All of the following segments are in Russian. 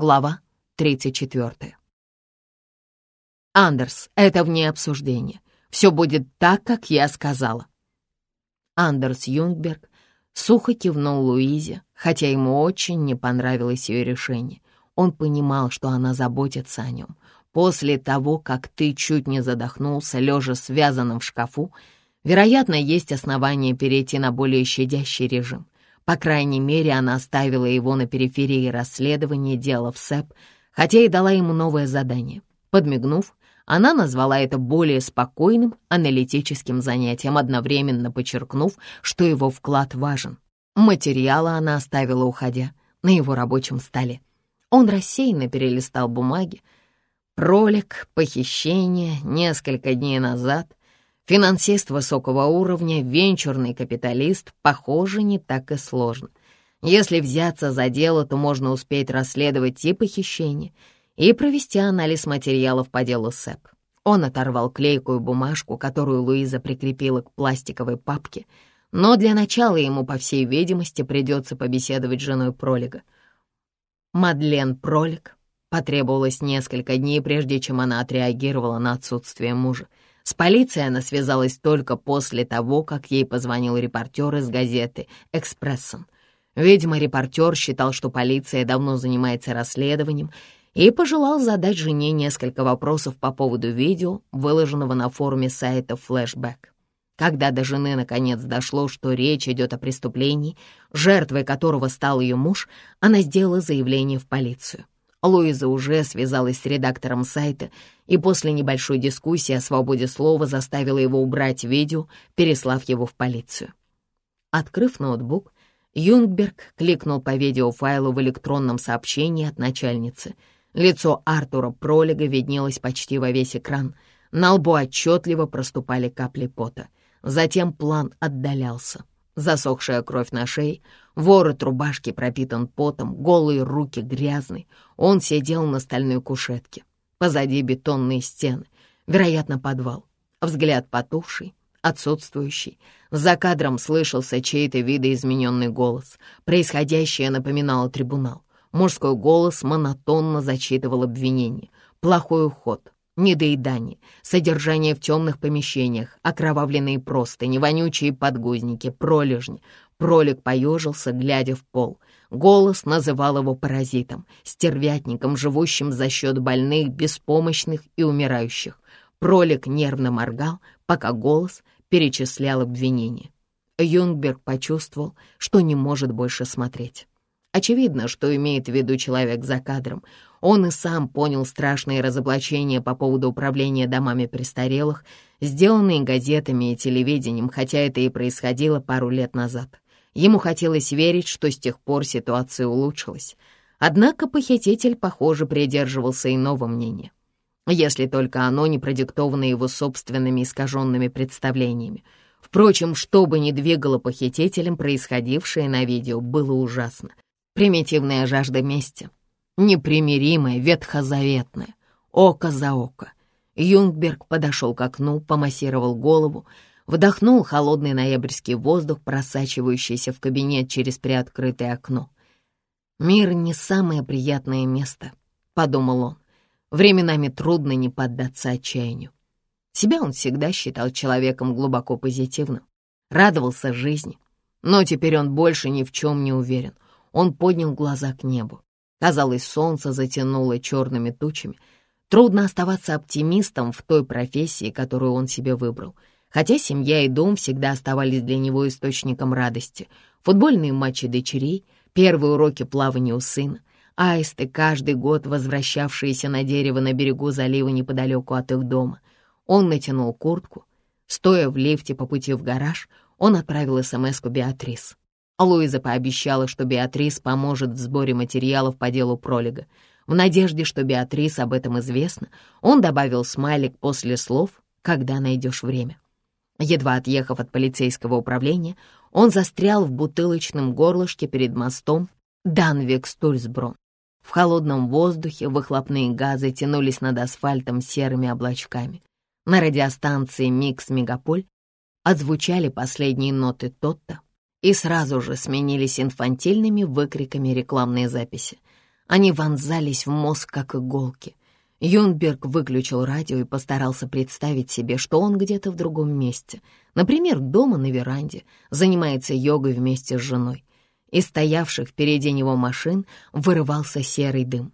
Глава 34. Андерс, это вне обсуждения. Все будет так, как я сказала. Андерс Юнгберг сухо кивнул Луизе, хотя ему очень не понравилось ее решение. Он понимал, что она заботится о нем. После того, как ты чуть не задохнулся, лежа связанным в шкафу, вероятно, есть основания перейти на более щадящий режим. По крайней мере, она оставила его на периферии расследования дела в СЭП, хотя и дала ему новое задание. Подмигнув, она назвала это более спокойным аналитическим занятием, одновременно подчеркнув, что его вклад важен. Материалы она оставила, уходя, на его рабочем столе. Он рассеянно перелистал бумаги. Пролик, похищение, несколько дней назад. Финансист высокого уровня, венчурный капиталист, похоже, не так и сложно. Если взяться за дело, то можно успеть расследовать и похищение, и провести анализ материалов по делу СЭП. Он оторвал клейкую бумажку, которую Луиза прикрепила к пластиковой папке, но для начала ему, по всей видимости, придется побеседовать с женой Пролига. Мадлен Пролиг потребовалось несколько дней, прежде чем она отреагировала на отсутствие мужа. С полицией она связалась только после того, как ей позвонил репортер из газеты «Экспрессом». Видимо, репортер считал, что полиция давно занимается расследованием и пожелал задать жене несколько вопросов по поводу видео, выложенного на форуме сайта «Флэшбэк». Когда до жены наконец дошло, что речь идет о преступлении, жертвой которого стал ее муж, она сделала заявление в полицию. Луиза уже связалась с редактором сайта и после небольшой дискуссии о свободе слова заставила его убрать видео, переслав его в полицию. Открыв ноутбук, Юнгберг кликнул по видеофайлу в электронном сообщении от начальницы — Лицо Артура Пролига виднелось почти во весь экран. На лбу отчетливо проступали капли пота. Затем план отдалялся. Засохшая кровь на шее, ворот рубашки пропитан потом, голые руки грязные. Он сидел на стальной кушетке. Позади бетонные стены, вероятно, подвал. Взгляд потухший, отсутствующий. За кадром слышался чей-то видоизмененный голос. Происходящее напоминало трибунал. Мужской голос монотонно зачитывал обвинение. Плохой уход, недоедание, содержание в темных помещениях, окровавленные простыни, вонючие подгузники, пролежни. Пролик поежился, глядя в пол. Голос называл его паразитом, стервятником, живущим за счет больных, беспомощных и умирающих. Пролик нервно моргал, пока голос перечислял обвинения. Юнгберг почувствовал, что не может больше смотреть. Очевидно, что имеет в виду человек за кадром. Он и сам понял страшные разоблачения по поводу управления домами престарелых, сделанные газетами и телевидением, хотя это и происходило пару лет назад. Ему хотелось верить, что с тех пор ситуация улучшилась. Однако похититель, похоже, придерживался иного мнения. Если только оно не продиктовано его собственными искаженными представлениями. Впрочем, что бы ни двигало похитителем, происходившее на видео было ужасно. Примитивная жажда мести, непримиримая, ветхозаветная, око за око. Юнгберг подошел к окну, помассировал голову, вдохнул холодный ноябрьский воздух, просачивающийся в кабинет через приоткрытое окно. «Мир не самое приятное место», — подумал он. Временами трудно не поддаться отчаянию. Себя он всегда считал человеком глубоко позитивным, радовался жизни, но теперь он больше ни в чем не уверен — он поднял глаза к небу. Казалось, солнце затянуло черными тучами. Трудно оставаться оптимистом в той профессии, которую он себе выбрал. Хотя семья и дом всегда оставались для него источником радости. Футбольные матчи дочерей, первые уроки плавания у сына, аисты, каждый год возвращавшиеся на дерево на берегу залива неподалеку от их дома. Он натянул куртку. Стоя в лифте по пути в гараж, он отправил СМС-ку Беатрис. Луиза пообещала, что Беатрис поможет в сборе материалов по делу пролига. В надежде, что Беатрис об этом известно, он добавил смайлик после слов «когда найдешь время». Едва отъехав от полицейского управления, он застрял в бутылочном горлышке перед мостом Данвик-Стульсбро. В холодном воздухе выхлопные газы тянулись над асфальтом серыми облачками. На радиостанции «Микс Мегаполь» отзвучали последние ноты Тотта, и сразу же сменились инфантильными выкриками рекламные записи. Они вонзались в мозг, как иголки. Юнберг выключил радио и постарался представить себе, что он где-то в другом месте, например, дома на веранде, занимается йогой вместе с женой. Из стоявших впереди него машин вырывался серый дым.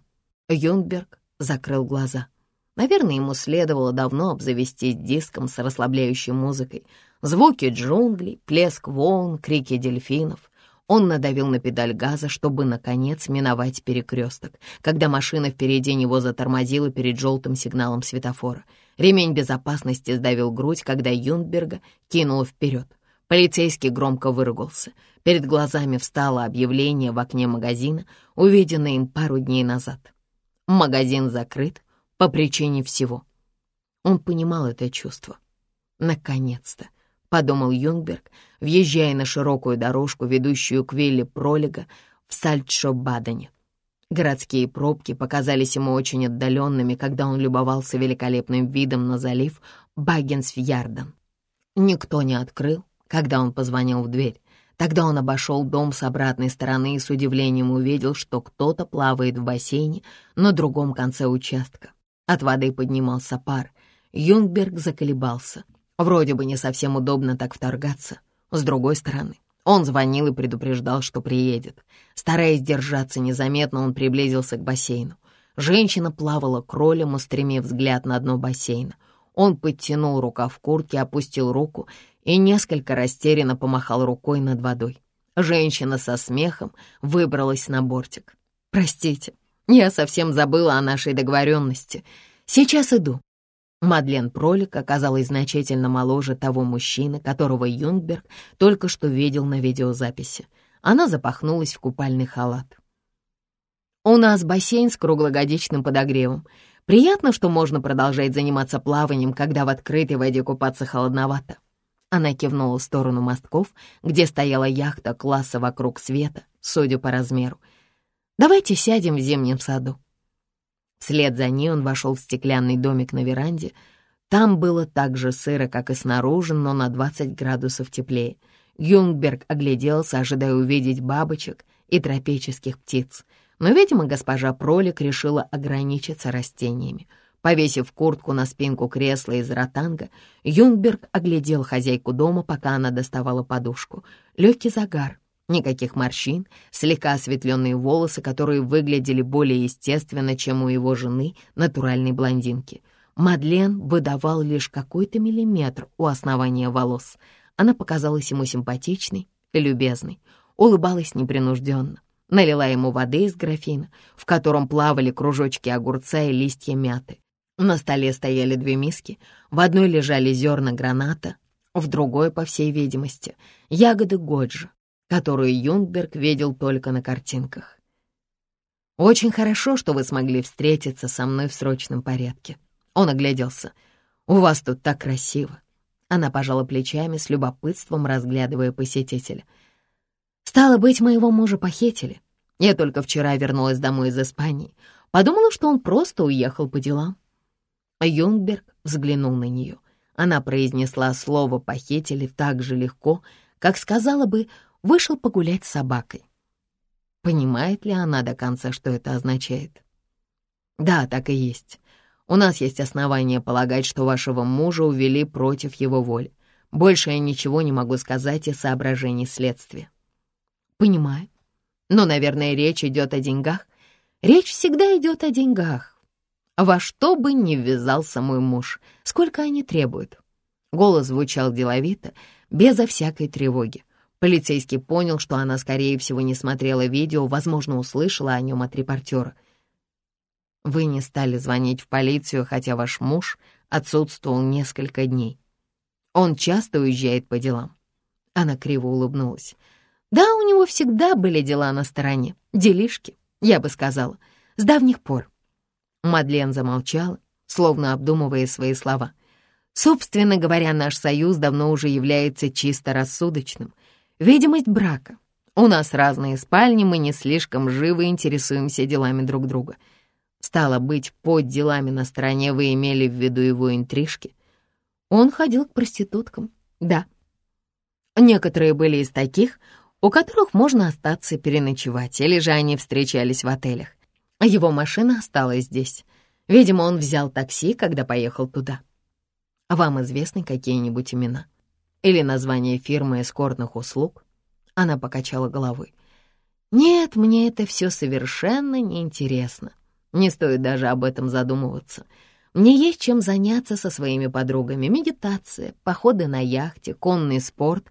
Юнберг закрыл глаза. Наверное, ему следовало давно обзавестись диском с расслабляющей музыкой. Звуки джунглей, плеск волн, крики дельфинов. Он надавил на педаль газа, чтобы, наконец, миновать перекресток, когда машина впереди него затормозила перед желтым сигналом светофора. Ремень безопасности сдавил грудь, когда Юнберга кинул вперед. Полицейский громко выругался. Перед глазами встало объявление в окне магазина, увиденное им пару дней назад. Магазин закрыт по причине всего. Он понимал это чувство. Наконец-то подумал Юнгберг, въезжая на широкую дорожку, ведущую к вилле Пролига в Сальтшо-Бадене. Городские пробки показались ему очень отдаленными, когда он любовался великолепным видом на залив Баггенсфьярден. Никто не открыл, когда он позвонил в дверь. Тогда он обошел дом с обратной стороны и с удивлением увидел, что кто-то плавает в бассейне на другом конце участка. От воды поднимался пар. Юнгберг заколебался. Вроде бы не совсем удобно так вторгаться. С другой стороны, он звонил и предупреждал, что приедет. Стараясь держаться незаметно, он приблизился к бассейну. Женщина плавала кролем, устремив взгляд на дно бассейна. Он подтянул рукав куртки, опустил руку и несколько растерянно помахал рукой над водой. Женщина со смехом выбралась на бортик. «Простите, я совсем забыла о нашей договоренности. Сейчас иду. Мадлен Пролик оказалась значительно моложе того мужчины, которого Юнгберг только что видел на видеозаписи. Она запахнулась в купальный халат. «У нас бассейн с круглогодичным подогревом. Приятно, что можно продолжать заниматься плаванием, когда в открытой воде купаться холодновато». Она кивнула в сторону мостков, где стояла яхта класса «Вокруг света», судя по размеру. «Давайте сядем в зимнем саду. Вслед за ней он вошел в стеклянный домик на веранде. Там было так же сыро, как и снаружи, но на 20 градусов теплее. Юнгберг огляделся, ожидая увидеть бабочек и тропических птиц. Но, видимо, госпожа Пролик решила ограничиться растениями. Повесив куртку на спинку кресла из ротанга, Юнгберг оглядел хозяйку дома, пока она доставала подушку. Легкий загар, Никаких морщин, слегка осветленные волосы, которые выглядели более естественно, чем у его жены, натуральной блондинки. Мадлен выдавал лишь какой-то миллиметр у основания волос. Она показалась ему симпатичной и любезной, улыбалась непринужденно, налила ему воды из графина, в котором плавали кружочки огурца и листья мяты. На столе стояли две миски, в одной лежали зерна граната, в другой, по всей видимости, ягоды годжи, которую Юнгберг видел только на картинках. «Очень хорошо, что вы смогли встретиться со мной в срочном порядке». Он огляделся. «У вас тут так красиво». Она пожала плечами, с любопытством разглядывая посетителя. «Стало быть, моего мужа похитили. Я только вчера вернулась домой из Испании. Подумала, что он просто уехал по делам». Юнгберг взглянул на нее. Она произнесла слово «похитили» так же легко, как сказала бы вышел погулять с собакой. Понимает ли она до конца, что это означает? Да, так и есть. У нас есть основания полагать, что вашего мужа увели против его воли. Больше я ничего не могу сказать из соображений следствия. Понимаю. Но, наверное, речь идет о деньгах. Речь всегда идет о деньгах. Во что бы ни ввязался мой муж, сколько они требуют. Голос звучал деловито, безо всякой тревоги. Полицейский понял, что она, скорее всего, не смотрела видео, возможно, услышала о нем от репортера. Вы не стали звонить в полицию, хотя ваш муж отсутствовал несколько дней. Он часто уезжает по делам. Она криво улыбнулась. Да, у него всегда были дела на стороне, делишки, я бы сказала, с давних пор. Мадлен замолчала, словно обдумывая свои слова. Собственно говоря, наш союз давно уже является чисто рассудочным — Видимость брака. У нас разные спальни, мы не слишком живо интересуемся делами друг друга. Стало быть, под делами на стороне вы имели в виду его интрижки. Он ходил к проституткам, да. Некоторые были из таких, у которых можно остаться переночевать, или же они встречались в отелях. Его машина осталась здесь. Видимо, он взял такси, когда поехал туда. Вам известны какие-нибудь имена? Или название фирмы эскортных услуг? Она покачала головой. Нет, мне это все совершенно неинтересно. Не стоит даже об этом задумываться. Мне есть чем заняться со своими подругами. Медитация, походы на яхте, конный спорт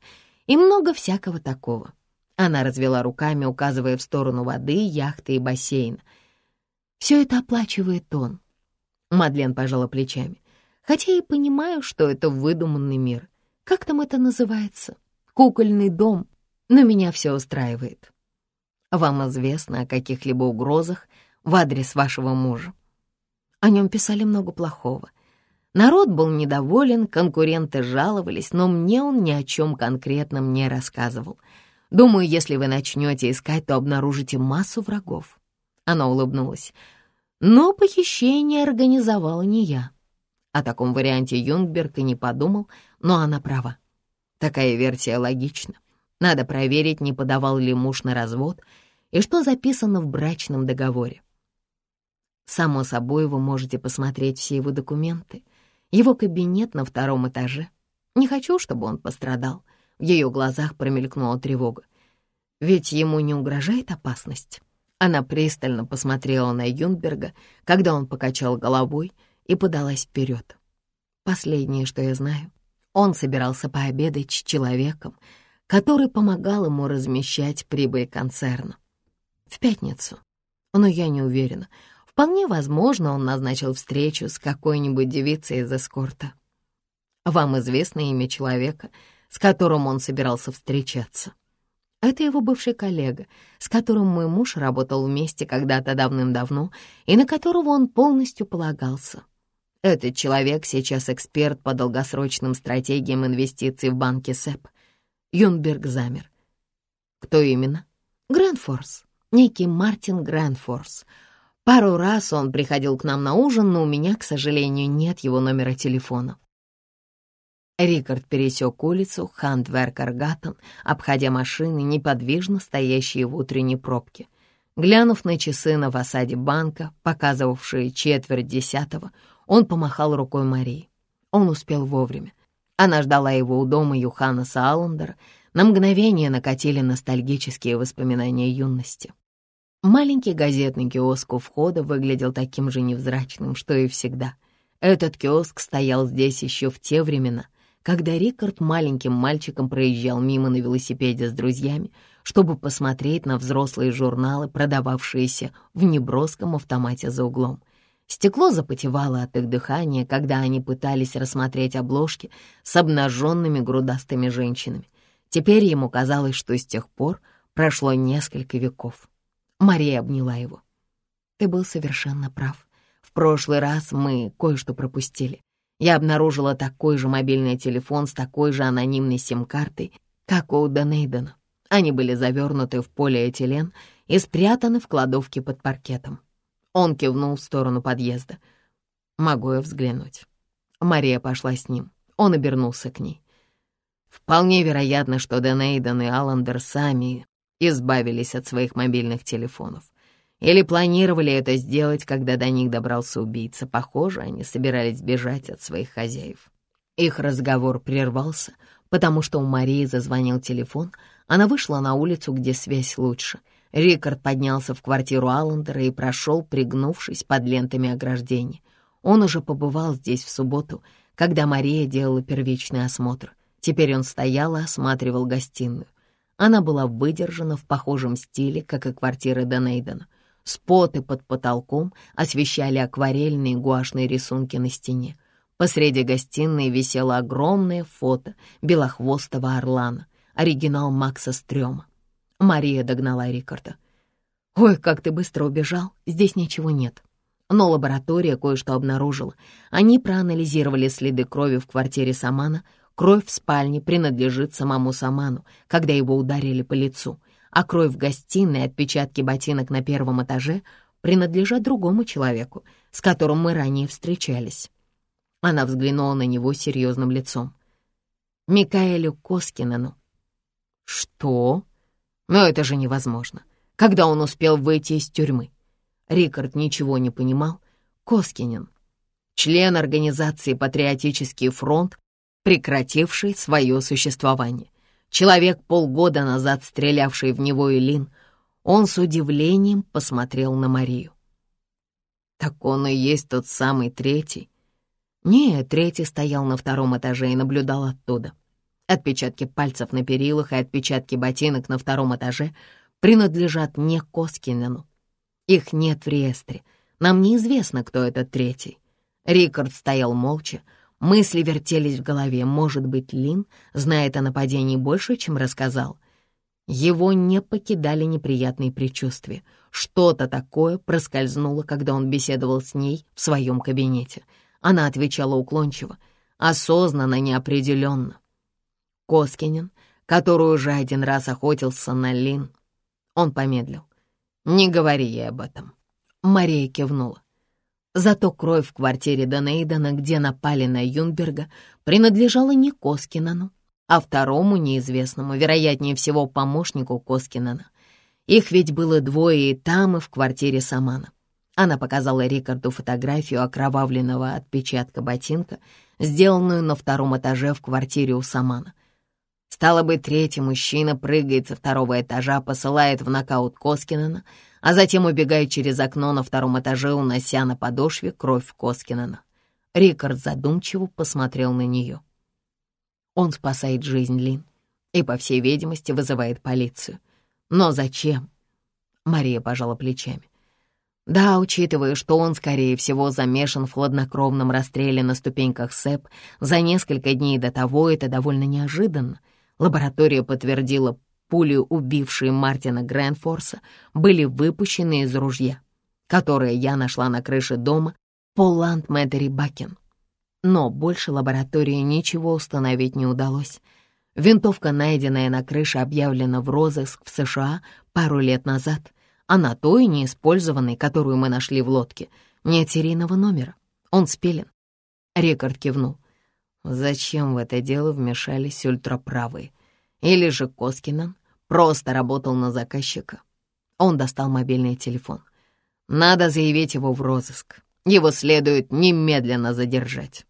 и много всякого такого. Она развела руками, указывая в сторону воды, яхты и бассейна. Все это оплачивает он. Мадлен пожала плечами. Хотя и понимаю, что это выдуманный мир. Как там это называется? Кукольный дом. Но меня все устраивает. Вам известно о каких-либо угрозах в адрес вашего мужа? О нем писали много плохого. Народ был недоволен, конкуренты жаловались, но мне он ни о чем конкретном не рассказывал. Думаю, если вы начнете искать, то обнаружите массу врагов. Она улыбнулась. Но похищение организовала не я. О таком варианте Юнгберг и не подумал, но она права. Такая версия логична. Надо проверить, не подавал ли муж на развод и что записано в брачном договоре. Само собой, вы можете посмотреть все его документы. Его кабинет на втором этаже. Не хочу, чтобы он пострадал. В ее глазах промелькнула тревога. Ведь ему не угрожает опасность. Она пристально посмотрела на Юнберга, когда он покачал головой и подалась вперед. Последнее, что я знаю, он собирался пообедать с человеком, который помогал ему размещать прибыль концерна. В пятницу. Но я не уверена. Вполне возможно, он назначил встречу с какой-нибудь девицей из эскорта. Вам известно имя человека, с которым он собирался встречаться? Это его бывший коллега, с которым мой муж работал вместе когда-то давным-давно и на которого он полностью полагался. Этот человек сейчас эксперт по долгосрочным стратегиям инвестиций в банке СЭП. Юнберг замер. Кто именно? Грэнфорс. Некий Мартин Грэнфорс. Пару раз он приходил к нам на ужин, но у меня, к сожалению, нет его номера телефона. Рикард пересек улицу Хандверкер-Гаттен, обходя машины, неподвижно стоящие в утренней пробке. Глянув на часы на фасаде банка, показывавшие четверть десятого, он помахал рукой Марии. Он успел вовремя. Она ждала его у дома Юханаса Аллендера. На мгновение накатили ностальгические воспоминания юности. Маленький газетный киоск у входа выглядел таким же невзрачным, что и всегда. Этот киоск стоял здесь еще в те времена, когда Рикард маленьким мальчиком проезжал мимо на велосипеде с друзьями, чтобы посмотреть на взрослые журналы, продававшиеся в неброском автомате за углом — Стекло запотевало от их дыхания, когда они пытались рассмотреть обложки с обнаженными грудастыми женщинами. Теперь ему казалось, что с тех пор прошло несколько веков. Мария обняла его. «Ты был совершенно прав. В прошлый раз мы кое-что пропустили. Я обнаружила такой же мобильный телефон с такой же анонимной сим-картой, как у Донейдена. Они были завернуты в полиэтилен и спрятаны в кладовке под паркетом. Он кивнул в сторону подъезда. «Могу я взглянуть?» Мария пошла с ним. Он обернулся к ней. Вполне вероятно, что Денейден и Аллендер сами избавились от своих мобильных телефонов. Или планировали это сделать, когда до них добрался убийца. Похоже, они собирались бежать от своих хозяев. Их разговор прервался, потому что у Марии зазвонил телефон. Она вышла на улицу, где связь лучше — Рикард поднялся в квартиру Аллендера и прошел, пригнувшись под лентами ограждения. Он уже побывал здесь в субботу, когда Мария делала первичный осмотр. Теперь он стоял и осматривал гостиную. Она была выдержана в похожем стиле, как и квартира Денейдена. Споты под потолком освещали акварельные гуашные рисунки на стене. Посреди гостиной висело огромное фото белохвостого орлана, оригинал Макса Стрёма. Мария догнала Рикарда. «Ой, как ты быстро убежал, здесь ничего нет». Но лаборатория кое-что обнаружила. Они проанализировали следы крови в квартире Самана. Кровь в спальне принадлежит самому Саману, когда его ударили по лицу, а кровь в гостиной, отпечатки ботинок на первом этаже принадлежат другому человеку, с которым мы ранее встречались. Она взглянула на него серьезным лицом. «Микаэлю Коскинену». «Что?» Но это же невозможно. Когда он успел выйти из тюрьмы? Рикард ничего не понимал. Коскинен, член организации «Патриотический фронт», прекративший свое существование. Человек, полгода назад стрелявший в него Илин, он с удивлением посмотрел на Марию. «Так он и есть тот самый третий?» Нет, третий стоял на втором этаже и наблюдал оттуда. Отпечатки пальцев на перилах и отпечатки ботинок на втором этаже принадлежат не Коскинену. Их нет в реестре. Нам неизвестно, кто этот третий. Рикард стоял молча, мысли вертелись в голове. Может быть, Лин знает о нападении больше, чем рассказал. Его не покидали неприятные предчувствия. Что-то такое проскользнуло, когда он беседовал с ней в своем кабинете. Она отвечала уклончиво, осознанно, неопределенно. Коскинин, который уже один раз охотился на Лин, он помедлил. «Не говори ей об этом». Мария кивнула. Зато кровь в квартире Донейдена, где напали на Юнберга, принадлежала не Коскинану, а второму неизвестному, вероятнее всего, помощнику Коскинана. Их ведь было двое и там, и в квартире Самана. Она показала Рикарду фотографию окровавленного отпечатка ботинка, сделанную на втором этаже в квартире у Самана. Стало быть, третий мужчина прыгает со второго этажа, посылает в нокаут Коскинена, а затем убегает через окно на втором этаже, унося на подошве кровь Коскинена. Рикард задумчиво посмотрел на нее. Он спасает жизнь Лин и, по всей видимости, вызывает полицию. Но зачем? Мария пожала плечами. Да, учитывая, что он, скорее всего, замешан в хладнокровном расстреле на ступеньках СЭП за несколько дней до того, это довольно неожиданно. Лаборатория подтвердила Пули, убившие Мартина Грэнфорса, были выпущены из ружья, которое я нашла на крыше дома Полланд Мэттери Бакен. Но больше лаборатории ничего установить не удалось. Винтовка, найденная на крыше, объявлена в розыск в США пару лет назад, а на той, неиспользованной, которую мы нашли в лодке, нет серийного номера. Он спилен. Рикард кивнул. Зачем в это дело вмешались ультраправые? Или же Коскинан просто работал на заказчика. Он достал мобильный телефон. Надо заявить его в розыск. Его следует немедленно задержать.